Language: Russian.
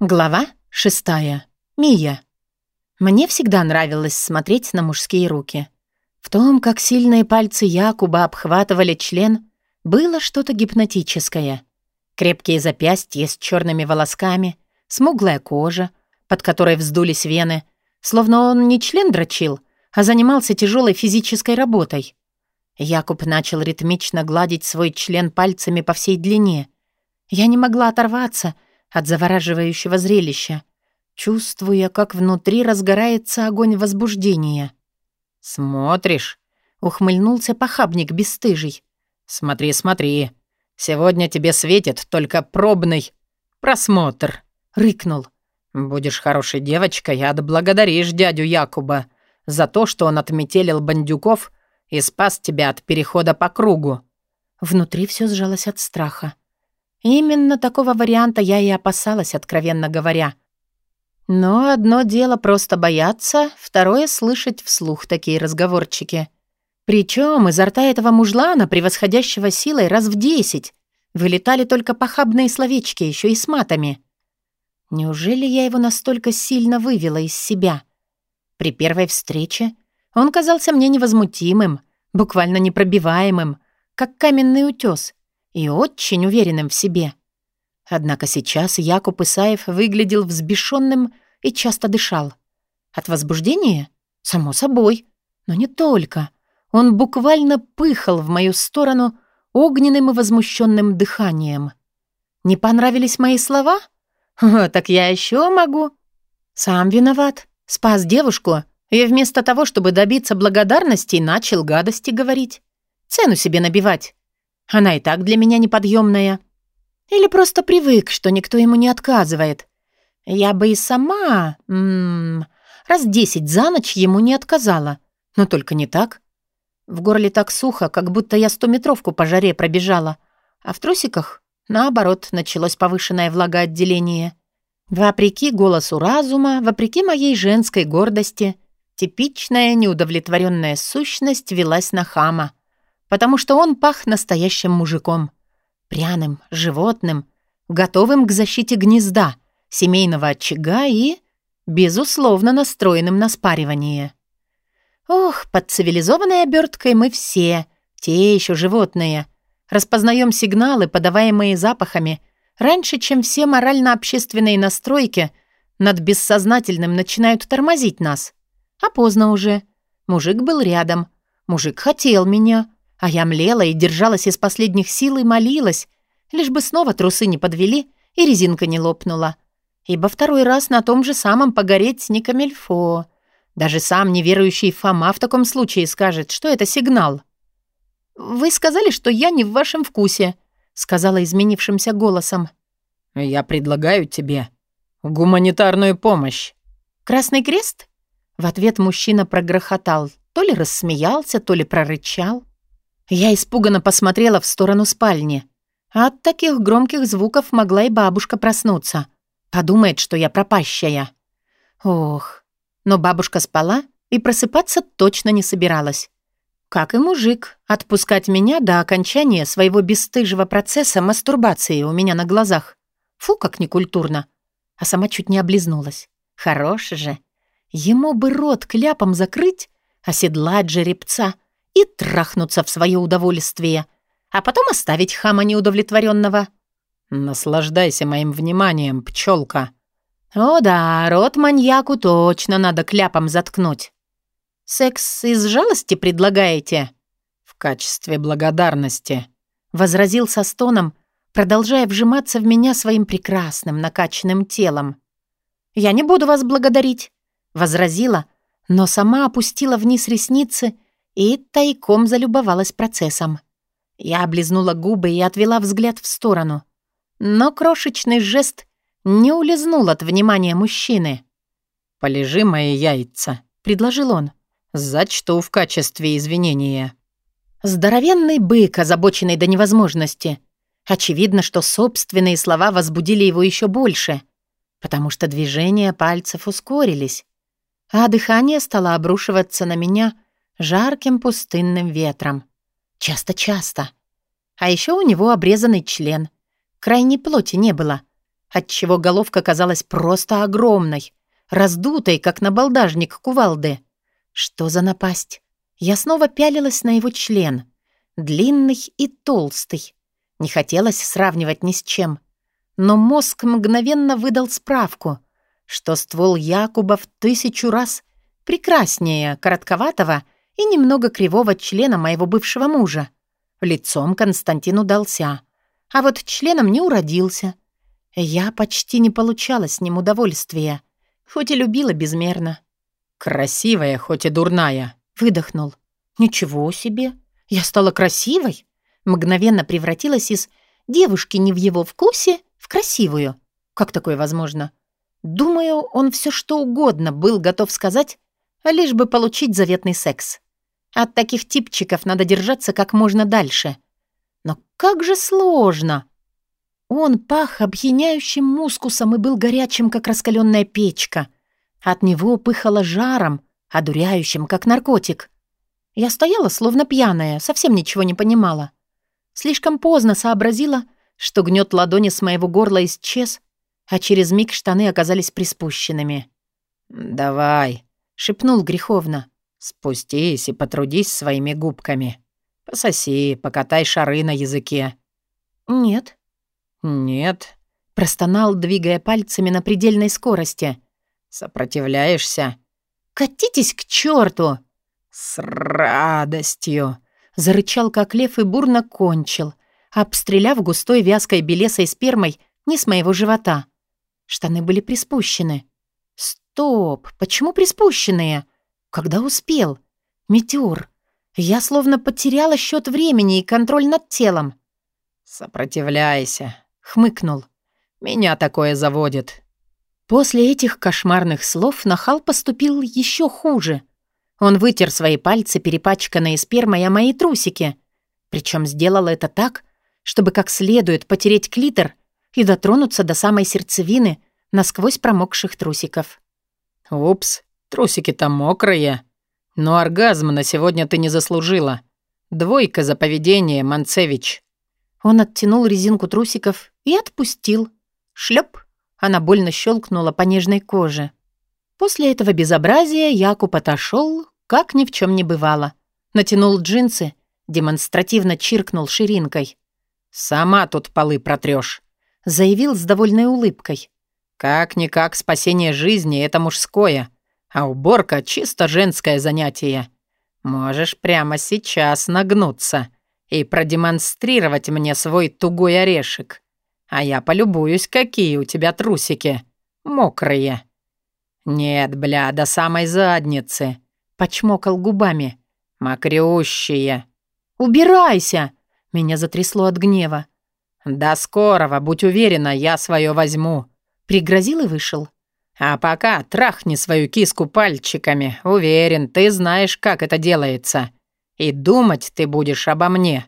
Глава шестая. Мия. Мне всегда нравилось смотреть на мужские руки. В том, как сильные пальцы Якуба обхватывали член, было что-то гипнотическое. Крепкие запястья с черными волосками, смуглая кожа, под которой вздулись вены, словно он не член дрочил, а занимался тяжелой физической работой. Якуб начал ритмично гладить свой член пальцами по всей длине. Я не могла оторваться — от завораживающего зрелища, чувствуя, как внутри разгорается огонь возбуждения. «Смотришь?» — ухмыльнулся похабник бесстыжий. «Смотри, смотри. Сегодня тебе светит только пробный просмотр», — рыкнул. «Будешь хорошей девочкой, отблагодаришь дядю Якуба за то, что он отметелил бандюков и спас тебя от перехода по кругу». Внутри все сжалось от страха. Именно такого варианта я и опасалась, откровенно говоря. Но одно дело просто бояться, второе — слышать вслух такие разговорчики. Причем изо рта этого мужлана, превосходящего силой раз в десять, вылетали только похабные словечки, еще и с матами. Неужели я его настолько сильно вывела из себя? При первой встрече он казался мне невозмутимым, буквально непробиваемым, как каменный утес — и очень уверенным в себе. Однако сейчас Якуб Исаев выглядел взбешенным и часто дышал. От возбуждения? Само собой. Но не только. Он буквально пыхал в мою сторону огненным и возмущенным дыханием. Не понравились мои слова? О, так я еще могу. Сам виноват. Спас девушку и вместо того, чтобы добиться благодарности, начал гадости говорить. Цену себе набивать. Она и так для меня неподъемная. Или просто привык, что никто ему не отказывает. Я бы и сама... М -м, раз десять за ночь ему не отказала. Но только не так. В горле так сухо, как будто я стометровку по жаре пробежала. А в трусиках, наоборот, началось повышенное влагоотделение. Вопреки голосу разума, вопреки моей женской гордости, типичная неудовлетворенная сущность велась на хама — потому что он пах настоящим мужиком. Пряным, животным, готовым к защите гнезда, семейного очага и, безусловно, настроенным на спаривание. Ох, под цивилизованной оберткой мы все, те еще животные, распознаем сигналы, подаваемые запахами, раньше, чем все морально-общественные настройки над бессознательным начинают тормозить нас. А поздно уже. Мужик был рядом. Мужик хотел меня. А я млела и держалась из последних сил и молилась, лишь бы снова трусы не подвели и резинка не лопнула. Ибо второй раз на том же самом погореть не камельфо. Даже сам неверующий Фома в таком случае скажет, что это сигнал. «Вы сказали, что я не в вашем вкусе», — сказала изменившимся голосом. «Я предлагаю тебе гуманитарную помощь». «Красный крест?» В ответ мужчина прогрохотал. То ли рассмеялся, то ли прорычал. Я испуганно посмотрела в сторону спальни. От таких громких звуков могла и бабушка проснуться. Подумает, что я пропащая. Ох, но бабушка спала и просыпаться точно не собиралась. Как и мужик, отпускать меня до окончания своего бесстыжего процесса мастурбации у меня на глазах. Фу, как некультурно. А сама чуть не облизнулась. Хорош же. Ему бы рот кляпом закрыть, оседлать жеребца — и трахнуться в свое удовольствие, а потом оставить хама неудовлетворенного. «Наслаждайся моим вниманием, пчелка. «О да, рот маньяку точно надо кляпом заткнуть. Секс из жалости предлагаете?» «В качестве благодарности», — возразил со стоном, продолжая вжиматься в меня своим прекрасным накачанным телом. «Я не буду вас благодарить», — возразила, но сама опустила вниз ресницы и тайком залюбовалась процессом. Я облизнула губы и отвела взгляд в сторону. Но крошечный жест не улизнул от внимания мужчины. «Полежи мои яйца», — предложил он. «Зачту в качестве извинения». Здоровенный бык, озабоченный до невозможности. Очевидно, что собственные слова возбудили его еще больше, потому что движения пальцев ускорились, а дыхание стало обрушиваться на меня — жарким пустынным ветром. Часто-часто. А еще у него обрезанный член. Крайней плоти не было. отчего головка казалась просто огромной, раздутой, как набалдажник кувалды. Что за напасть? Я снова пялилась на его член. Длинный и толстый. Не хотелось сравнивать ни с чем. Но мозг мгновенно выдал справку, что ствол Якуба в тысячу раз прекраснее коротковатого и немного кривого члена моего бывшего мужа. Лицом Константин удался, а вот членом не уродился. Я почти не получала с ним удовольствия, хоть и любила безмерно. «Красивая, хоть и дурная», — выдохнул. «Ничего себе! Я стала красивой!» Мгновенно превратилась из девушки не в его вкусе в красивую. Как такое возможно? Думаю, он все что угодно был готов сказать, лишь бы получить заветный секс. От таких типчиков надо держаться как можно дальше. Но как же сложно! Он пах опьяняющим мускусом и был горячим, как раскаленная печка. От него пыхало жаром, одуряющим, как наркотик. Я стояла, словно пьяная, совсем ничего не понимала. Слишком поздно сообразила, что гнет ладони с моего горла исчез, а через миг штаны оказались приспущенными. «Давай», — шепнул греховно. Спустись и потрудись своими губками. Пососи, покатай шары на языке». «Нет». «Нет», — простонал, двигая пальцами на предельной скорости. «Сопротивляешься?» «Катитесь к черту! «С радостью!» — зарычал, как лев, и бурно кончил, обстреляв густой вязкой белесой спермой не с моего живота. Штаны были приспущены. «Стоп! Почему приспущенные?» Когда успел? Метеор. Я словно потеряла счет времени и контроль над телом. «Сопротивляйся», — хмыкнул. «Меня такое заводит». После этих кошмарных слов Нахал поступил еще хуже. Он вытер свои пальцы, перепачканные спермой, о мои трусики. Причем сделал это так, чтобы как следует потереть клитор и дотронуться до самой сердцевины насквозь промокших трусиков. «Упс», Трусики-то мокрые. Но оргазм на сегодня ты не заслужила. Двойка за поведение, Манцевич». Он оттянул резинку трусиков и отпустил. Шлеп. Она больно щелкнула по нежной коже. После этого безобразия Якуб отошел, как ни в чем не бывало. Натянул джинсы, демонстративно чиркнул ширинкой. «Сама тут полы протрешь», — заявил с довольной улыбкой. «Как-никак спасение жизни — это мужское а уборка — чисто женское занятие. Можешь прямо сейчас нагнуться и продемонстрировать мне свой тугой орешек. А я полюбуюсь, какие у тебя трусики. Мокрые. Нет, бля, до самой задницы. Почмокал губами. Мокрющие. «Убирайся!» Меня затрясло от гнева. «До скорого, будь уверена, я свое возьму». Пригрозил и вышел. А пока трахни свою киску пальчиками. Уверен, ты знаешь, как это делается. И думать ты будешь обо мне.